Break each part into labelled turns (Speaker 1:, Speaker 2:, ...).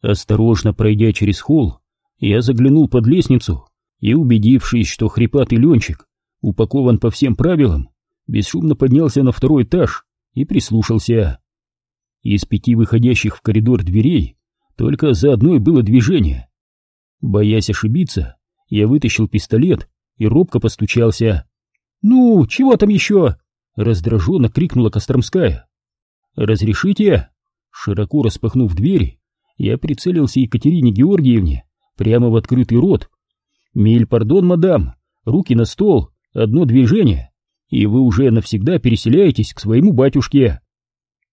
Speaker 1: Осторожно пройдя через холл, я заглянул под лестницу и, убедившись, что хрипатый Ленчик упакован по всем правилам, бесшумно поднялся на второй этаж и прислушался. Из пяти выходящих в коридор дверей только за одной было движение. Боясь ошибиться, я вытащил пистолет и робко постучался. «Ну, чего там еще?» — раздраженно крикнула Костромская. «Разрешите?» Широко распахнув двери, я прицелился Екатерине Георгиевне прямо в открытый рот. «Миль, пардон, мадам, руки на стол, одно движение, и вы уже навсегда переселяетесь к своему батюшке».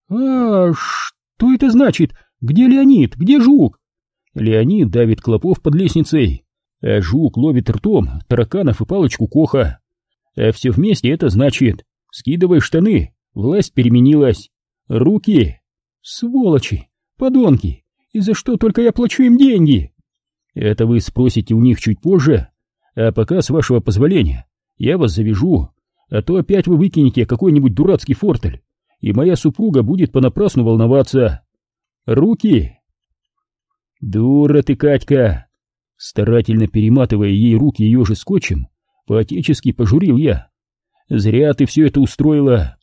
Speaker 1: «А что это значит? Где Леонид? Где Жук?» Леонид давит клопов под лестницей, а Жук ловит ртом тараканов и палочку Коха. А все вместе это значит, скидывай штаны, власть переменилась. Руки! Сволочи! Подонки! И за что только я плачу им деньги? Это вы спросите у них чуть позже, а пока, с вашего позволения, я вас завяжу, а то опять вы выкинете какой-нибудь дурацкий фортель, и моя супруга будет понапрасну волноваться. Руки! Дура ты, Катька! Старательно перематывая ей руки ее же скотчем, по-отечески пожурил я. Зря ты все это устроила.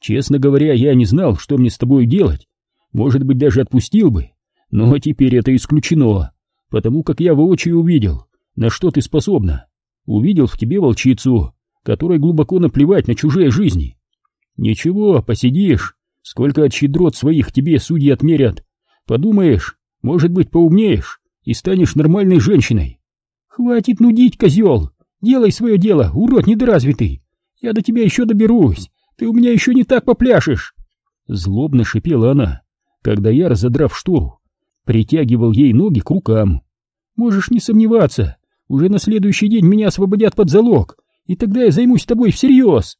Speaker 1: Честно говоря, я не знал, что мне с тобой делать. Может быть, даже отпустил бы. Но теперь это исключено, потому как я воочию увидел, на что ты способна. Увидел в тебе волчицу, которой глубоко наплевать на чужие жизни. Ничего, посидишь, сколько от щедрот своих тебе судьи отмерят. Подумаешь, может быть, поумнеешь и станешь нормальной женщиной. Хватит нудить, козел, делай свое дело, урод недоразвитый. Я до тебя еще доберусь, ты у меня еще не так попляшешь. Злобно шипела она, когда я, разодрав штору, притягивал ей ноги к рукам. Можешь не сомневаться, уже на следующий день меня освободят под залог, и тогда я займусь тобой всерьез.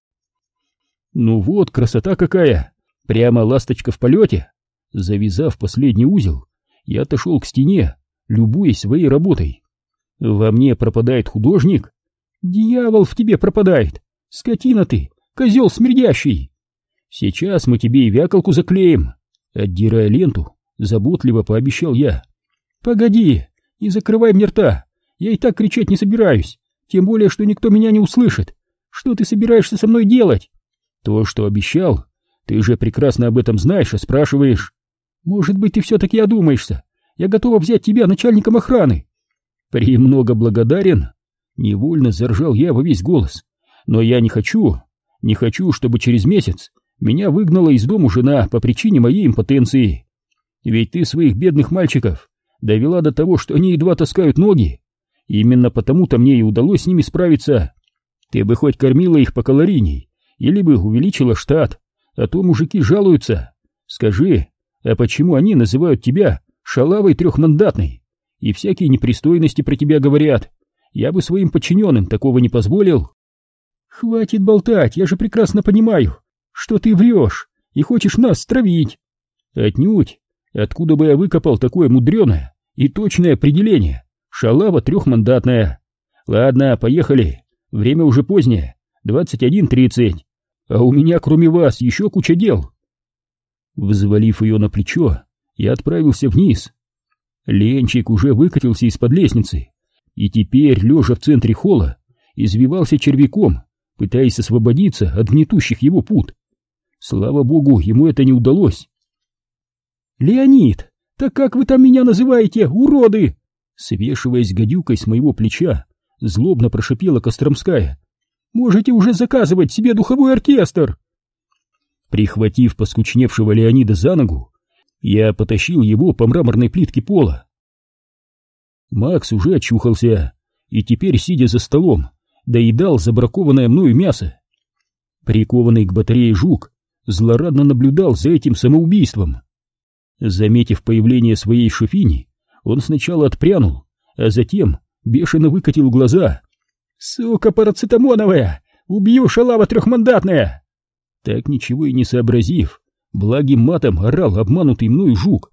Speaker 1: Ну вот, красота какая! Прямо ласточка в полете. Завязав последний узел, я отошел к стене, любуясь своей работой. Во мне пропадает художник? Дьявол в тебе пропадает! Скотина ты, козел смердящий! Сейчас мы тебе и вяколку заклеим. Отдирая ленту, заботливо пообещал я. Погоди, не закрывай мне рта, я и так кричать не собираюсь, тем более, что никто меня не услышит. Что ты собираешься со мной делать? То, что обещал, ты же прекрасно об этом знаешь, а спрашиваешь. Может быть, ты все-таки одумаешься. Я готова взять тебя начальником охраны. Премного благодарен. Невольно заржал я во весь голос. Но я не хочу, не хочу, чтобы через месяц меня выгнала из дому жена по причине моей импотенции. Ведь ты своих бедных мальчиков довела до того, что они едва таскают ноги. Именно потому-то мне и удалось с ними справиться. Ты бы хоть кормила их по калорийней, или бы увеличила штат, а то мужики жалуются. Скажи, а почему они называют тебя шалавой трехмандатной и всякие непристойности про тебя говорят? Я бы своим подчиненным такого не позволил. Хватит болтать, я же прекрасно понимаю, что ты врешь и хочешь нас стравить. Отнюдь. Откуда бы я выкопал такое мудреное и точное определение? Шалава трехмандатная. Ладно, поехали. Время уже позднее. Двадцать один тридцать. А у меня, кроме вас, еще куча дел. Взвалив ее на плечо, я отправился вниз. Ленчик уже выкатился из-под лестницы, и теперь, лежа в центре холла, извивался червяком, пытаясь освободиться от гнетущих его пут. Слава богу, ему это не удалось. «Леонид, так как вы там меня называете, уроды?» Свешиваясь гадюкой с моего плеча, злобно прошипела Костромская. «Можете уже заказывать себе духовой оркестр!» Прихватив поскучневшего Леонида за ногу, я потащил его по мраморной плитке пола. Макс уже очухался и теперь, сидя за столом, доедал забракованное мною мясо. Прикованный к батарее жук злорадно наблюдал за этим самоубийством. Заметив появление своей шуфини, он сначала отпрянул, а затем бешено выкатил глаза. «Сука парацетамоновая! Убью, шалава трехмандатная!» Так ничего и не сообразив, благим матом орал обманутый мною жук.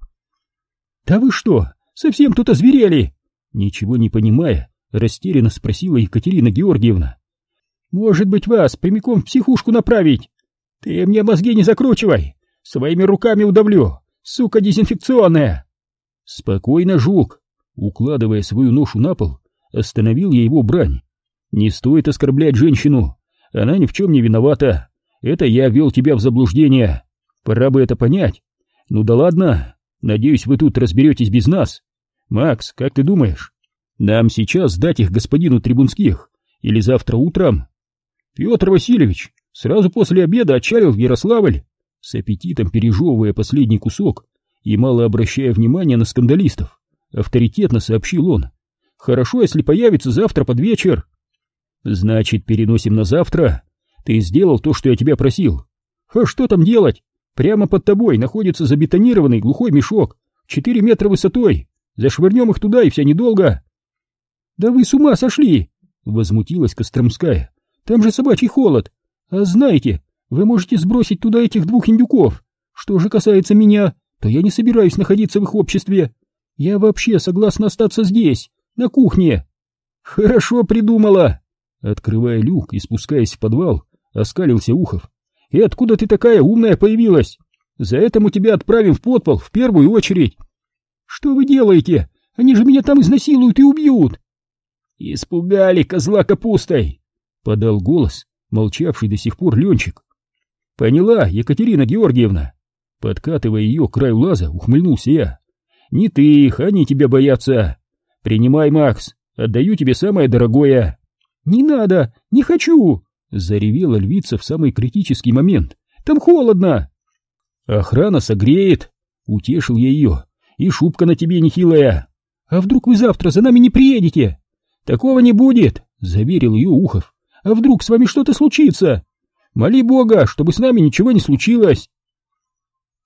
Speaker 1: «Да вы что, совсем тут озверели?» Ничего не понимая, растерянно спросила Екатерина Георгиевна. «Может быть, вас прямиком в психушку направить? Ты мне мозги не закручивай! Своими руками удавлю, сука дезинфекционная!» Спокойно, жук. Укладывая свою ношу на пол, остановил я его брань. Не стоит оскорблять женщину. Она ни в чем не виновата. Это я вел тебя в заблуждение. Пора бы это понять. Ну да ладно. Надеюсь, вы тут разберетесь без нас. Макс, как ты думаешь, нам сейчас сдать их господину Трибунских или завтра утром? Петр Васильевич сразу после обеда отчалил в Ярославль, с аппетитом пережевывая последний кусок и мало обращая внимания на скандалистов, авторитетно сообщил он. Хорошо, если появится завтра под вечер. Значит, переносим на завтра. Ты сделал то, что я тебя просил. А что там делать? Прямо под тобой находится забетонированный глухой мешок, четыре метра высотой. Зашвырнем их туда, и вся недолго. Да вы с ума сошли! Возмутилась Костромская. Там же собачий холод. А знаете, вы можете сбросить туда этих двух индюков. Что же касается меня, то я не собираюсь находиться в их обществе. Я вообще согласна остаться здесь, на кухне. Хорошо придумала. Открывая люк и спускаясь в подвал, оскалился Ухов. И откуда ты такая умная появилась? За это мы тебя отправим в подпол в первую очередь. Что вы делаете? Они же меня там изнасилуют и убьют. Испугали козла капустой, подал голос молчавший до сих пор Ленчик. Поняла, Екатерина Георгиевна. Подкатывая ее к краю лаза, ухмыльнулся я. Не ты их, они тебя боятся. Принимай, Макс, отдаю тебе самое дорогое. Не надо, не хочу, заревела львица в самый критический момент. Там холодно. Охрана согреет, утешил я ее. И шубка на тебе нехилая. А вдруг вы завтра за нами не приедете? Такого не будет, заверил ее Ухов. А вдруг с вами что-то случится? Моли Бога, чтобы с нами ничего не случилось.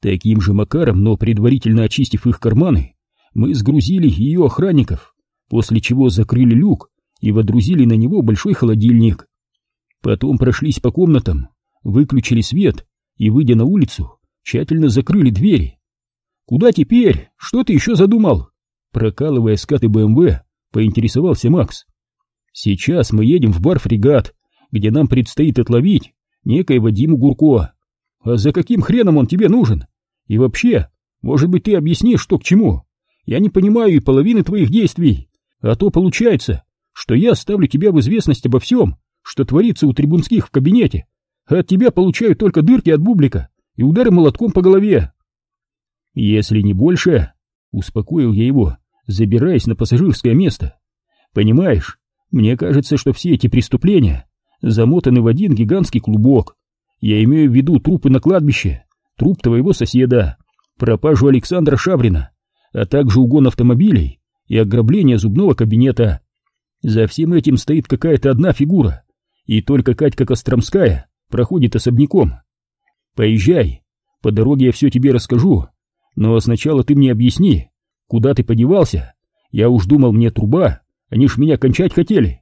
Speaker 1: Таким же макаром, но предварительно очистив их карманы, мы сгрузили ее охранников, после чего закрыли люк и водрузили на него большой холодильник. Потом прошлись по комнатам, выключили свет и, выйдя на улицу, тщательно закрыли двери. «Куда теперь? Что ты еще задумал?» Прокалывая скаты БМВ, поинтересовался Макс. «Сейчас мы едем в бар «Фрегат», где нам предстоит отловить некоего Диму Гурко. А за каким хреном он тебе нужен? И вообще, может быть, ты объяснишь, что к чему? Я не понимаю и половины твоих действий. А то получается, что я ставлю тебя в известность обо всем, что творится у трибунских в кабинете, а от тебя получаю только дырки от бублика и удары молотком по голове. Если не больше, успокоил я его, забираясь на пассажирское место. Понимаешь, мне кажется, что все эти преступления замотаны в один гигантский клубок. Я имею в виду трупы на кладбище, труп твоего соседа, пропажу Александра Шабрина, а также угон автомобилей и ограбление зубного кабинета. За всем этим стоит какая-то одна фигура, и только Катька Костромская проходит особняком. Поезжай, по дороге я все тебе расскажу, но сначала ты мне объясни, куда ты подевался. Я уж думал, мне труба, они ж меня кончать хотели.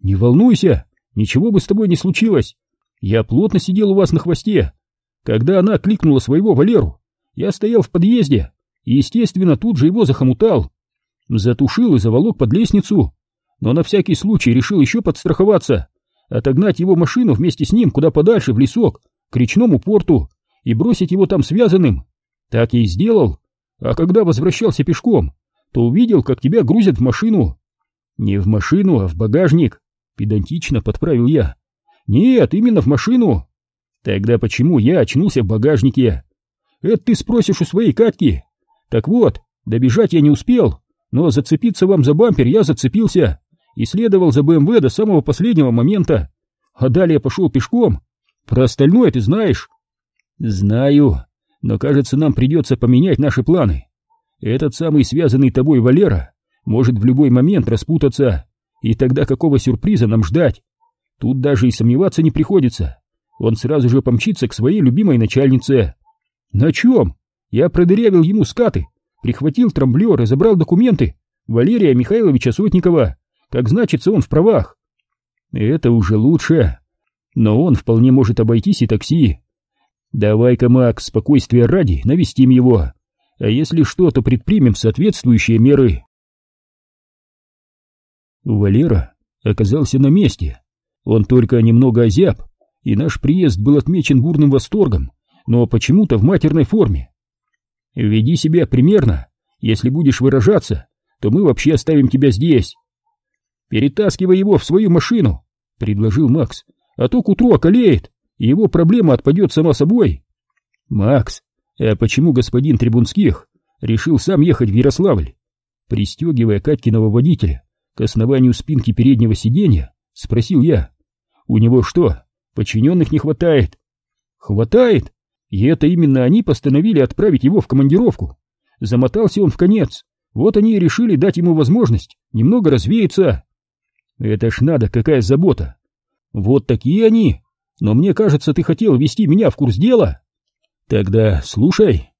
Speaker 1: Не волнуйся, ничего бы с тобой не случилось. Я плотно сидел у вас на хвосте. Когда она кликнула своего Валеру, я стоял в подъезде и, естественно, тут же его захомутал. Затушил и заволок под лестницу, но на всякий случай решил еще подстраховаться, отогнать его машину вместе с ним куда подальше в лесок, к речному порту, и бросить его там связанным. Так я и сделал. А когда возвращался пешком, то увидел, как тебя грузят в машину. Не в машину, а в багажник, педантично подправил я. Нет, именно в машину. Тогда почему я очнулся в багажнике? Это ты спросишь у своей Катьки. Так вот, добежать я не успел, но зацепиться вам за бампер я зацепился и следовал за БМВ до самого последнего момента. А далее пошел пешком. Про остальное ты знаешь? Знаю, но кажется, нам придется поменять наши планы. Этот самый связанный тобой Валера может в любой момент распутаться, и тогда какого сюрприза нам ждать? Тут даже и сомневаться не приходится. Он сразу же помчится к своей любимой начальнице. На чем? Я продырявил ему скаты, прихватил трамблер и забрал документы Валерия Михайловича Сотникова, как значится он в правах. Это уже лучше. Но он вполне может обойтись и такси. Давай-ка, Макс, спокойствия ради, навестим его. А если что, то предпримем соответствующие меры. Валера оказался на месте. Он только немного озяб, и наш приезд был отмечен бурным восторгом, но почему-то в матерной форме. «Веди себя примерно Если будешь выражаться, то мы вообще оставим тебя здесь. Перетаскивай его в свою машину, предложил Макс, а то к утру околеет, и его проблема отпадет сама собой. Макс, а почему господин Трибунских решил сам ехать в Ярославль? Пристегивая Катькиного водителя к основанию спинки переднего сиденья, спросил я. У него что, подчиненных не хватает? Хватает, и это именно они постановили отправить его в командировку. Замотался он в конец, вот они и решили дать ему возможность немного развеяться. Это ж надо, какая забота. Вот такие они. Но мне кажется, ты хотел ввести меня в курс дела. Тогда слушай.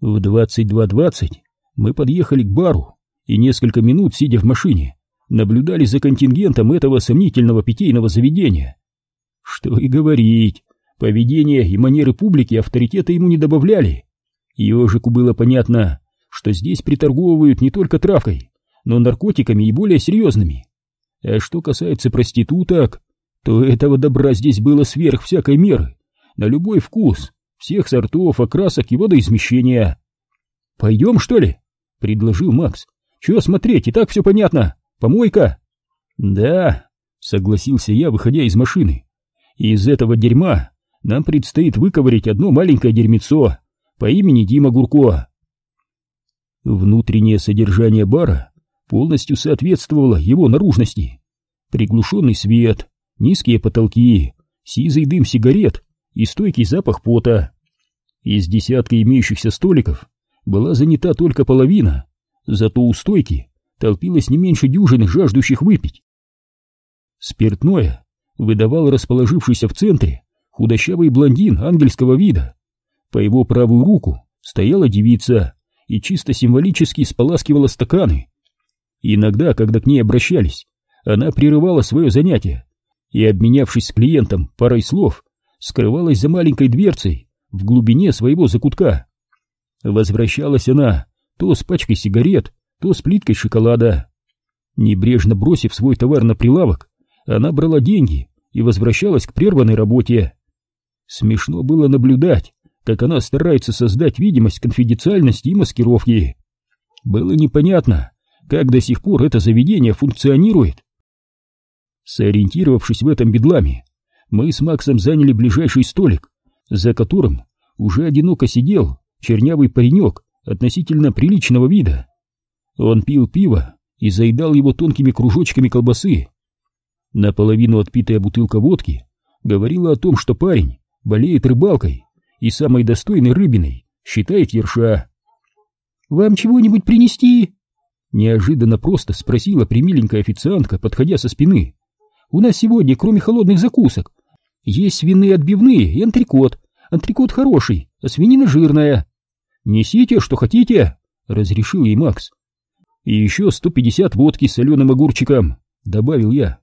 Speaker 1: В 22.20 мы подъехали к бару и несколько минут, сидя в машине, наблюдали за контингентом этого сомнительного питейного заведения. Что и говорить, поведение и манеры публики авторитета ему не добавляли. Ежику было понятно, что здесь приторговывают не только травкой, но наркотиками и более серьезными. А что касается проституток, то этого добра здесь было сверх всякой меры, на любой вкус, всех сортов, окрасок и водоизмещения. «Пойдем, что ли?» — предложил Макс. «Чего смотреть, и так все понятно. Помойка?» «Да», — согласился я, выходя из машины. «Из этого дерьма нам предстоит выковырять одно маленькое дерьмецо по имени Дима Гурко». Внутреннее содержание бара полностью соответствовало его наружности. Приглушенный свет, низкие потолки, сизый дым сигарет и стойкий запах пота. Из десятка имеющихся столиков была занята только половина, зато у стойки толпилось не меньше дюжины жаждущих выпить. Спиртное выдавал расположившийся в центре худощавый блондин ангельского вида. По его правую руку стояла девица и чисто символически споласкивала стаканы. Иногда, когда к ней обращались, она прерывала свое занятие и, обменявшись с клиентом парой слов, скрывалась за маленькой дверцей в глубине своего закутка. Возвращалась она то с пачкой сигарет, то с плиткой шоколада. Небрежно бросив свой товар на прилавок, она брала деньги и возвращалась к прерванной работе. Смешно было наблюдать, как она старается создать видимость конфиденциальности и маскировки. Было непонятно, как до сих пор это заведение функционирует. Сориентировавшись в этом бедламе, мы с Максом заняли ближайший столик, за которым уже одиноко сидел чернявый паренек относительно приличного вида. Он пил пиво и заедал его тонкими кружочками колбасы. Наполовину отпитая бутылка водки говорила о том, что парень болеет рыбалкой и самой достойной рыбиной считает ерша. «Вам чего-нибудь принести?» Неожиданно просто спросила примиленькая официантка, подходя со спины. «У нас сегодня, кроме холодных закусок, есть свиные отбивные и антрикот. Антрикот хороший, а свинина жирная». «Несите, что хотите», — разрешил ей Макс. «И еще сто пятьдесят водки с соленым огурчиком», — добавил я.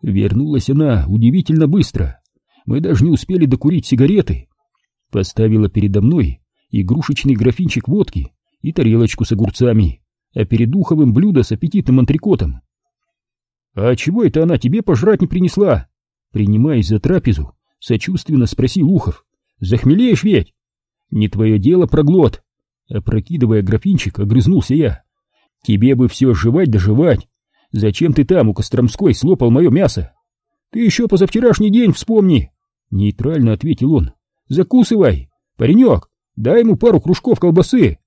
Speaker 1: Вернулась она удивительно быстро. Мы даже не успели докурить сигареты. Поставила передо мной игрушечный графинчик водки и тарелочку с огурцами а перед Уховым блюдо с аппетитным антрикотом. «А чего это она тебе пожрать не принесла?» Принимаясь за трапезу, сочувственно спросил Ухов. «Захмелеешь ведь?» «Не твое дело, проглот!» Опрокидывая графинчик, огрызнулся я. «Тебе бы все жевать да жевать! Зачем ты там у Костромской слопал мое мясо?» «Ты еще позавчерашний день вспомни!» Нейтрально ответил он. «Закусывай! Паренек, дай ему пару кружков колбасы!»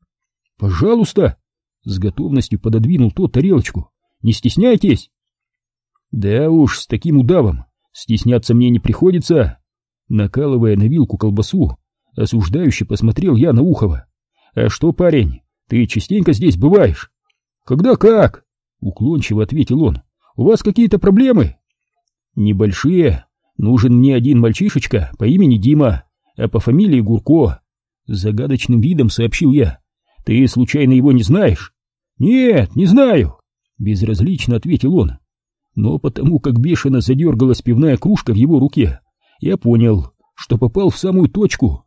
Speaker 1: «Пожалуйста!» С готовностью пододвинул тот тарелочку. «Не стесняйтесь!» «Да уж, с таким удавом стесняться мне не приходится!» Накалывая на вилку колбасу, осуждающе посмотрел я на Ухова. «А что, парень, ты частенько здесь бываешь?» «Когда как?» — уклончиво ответил он. «У вас какие-то проблемы?» «Небольшие. Нужен мне один мальчишечка по имени Дима, а по фамилии Гурко». Загадочным видом сообщил я. «Ты случайно его не знаешь?» «Нет, не знаю», — безразлично ответил он. Но потому как бешено задергалась пивная кружка в его руке, я понял, что попал в самую точку.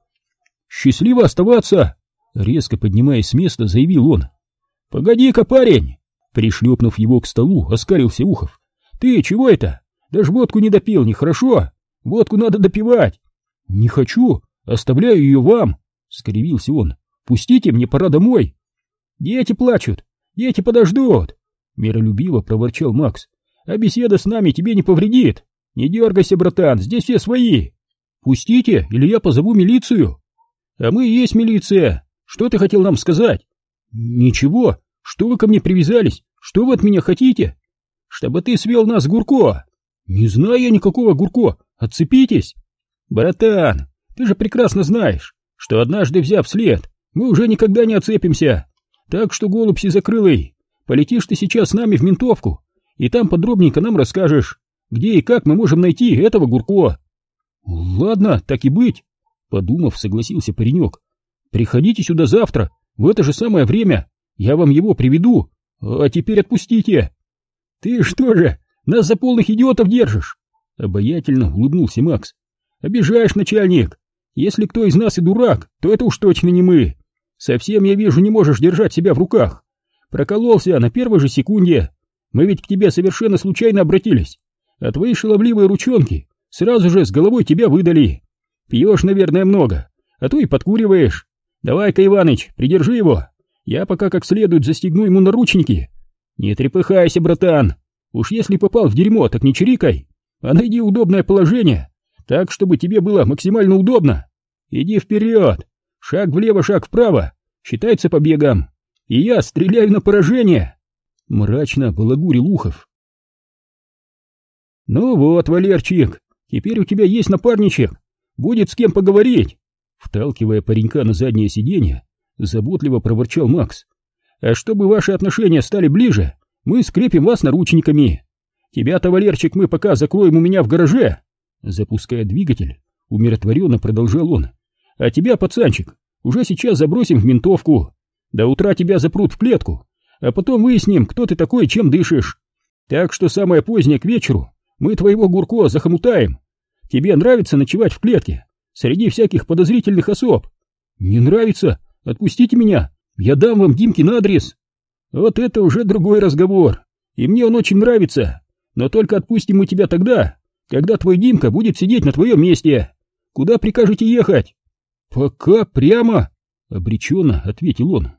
Speaker 1: «Счастливо оставаться!» — резко поднимаясь с места, заявил он. «Погоди-ка, парень!» Пришлепнув его к столу, оскарился Ухов. «Ты чего это? Даже водку не допил, нехорошо! Водку надо допивать!» «Не хочу, оставляю ее вам!» — скривился он. Пустите, мне пора домой. Дети плачут, дети подождут. Миролюбиво проворчал Макс. А беседа с нами тебе не повредит. Не дергайся, братан, здесь все свои. Пустите, или я позову милицию. А мы и есть милиция. Что ты хотел нам сказать? Ничего. Что вы ко мне привязались? Что вы от меня хотите? Чтобы ты свел нас, Гурко. Не знаю я никакого Гурко. Отцепитесь. Братан, ты же прекрасно знаешь, что однажды взяв след, мы уже никогда не отцепимся. Так что, голубь сизокрылый, полетишь ты сейчас с нами в ментовку, и там подробненько нам расскажешь, где и как мы можем найти этого Гурко. Ладно, так и быть, подумав, согласился паренек. Приходите сюда завтра, в это же самое время, я вам его приведу, а теперь отпустите. Ты что же, нас за полных идиотов держишь? Обаятельно улыбнулся Макс. Обижаешь, начальник. Если кто из нас и дурак, то это уж точно не мы. Совсем, я вижу, не можешь держать себя в руках. Прокололся на первой же секунде. Мы ведь к тебе совершенно случайно обратились. А твои шаловливые ручонки сразу же с головой тебя выдали. Пьешь, наверное, много, а то и подкуриваешь. Давай-ка, Иваныч, придержи его. Я пока как следует застегну ему наручники. Не трепыхайся, братан. Уж если попал в дерьмо, так не чирикай, а найди удобное положение, так, чтобы тебе было максимально удобно. Иди вперед, шаг влево, шаг вправо, считается побегом. И я стреляю на поражение. Мрачно балагурил Ухов. Ну вот, Валерчик, теперь у тебя есть напарничек, будет с кем поговорить. Вталкивая паренька на заднее сиденье, заботливо проворчал Макс. А чтобы ваши отношения стали ближе, мы скрепим вас наручниками. Тебя-то, Валерчик, мы пока закроем у меня в гараже. Запуская двигатель, умиротворенно продолжал он. А тебя, пацанчик, уже сейчас забросим в ментовку. До утра тебя запрут в клетку, а потом выясним, кто ты такой и чем дышишь. Так что самое позднее к вечеру мы твоего Гурко захомутаем. Тебе нравится ночевать в клетке среди всяких подозрительных особ? Не нравится? Отпустите меня, я дам вам Димкин адрес. Вот это уже другой разговор, и мне он очень нравится. Но только отпустим мы тебя тогда, когда твой Димка будет сидеть на твоем месте. Куда прикажете ехать? Пока прямо, обреченно ответил он.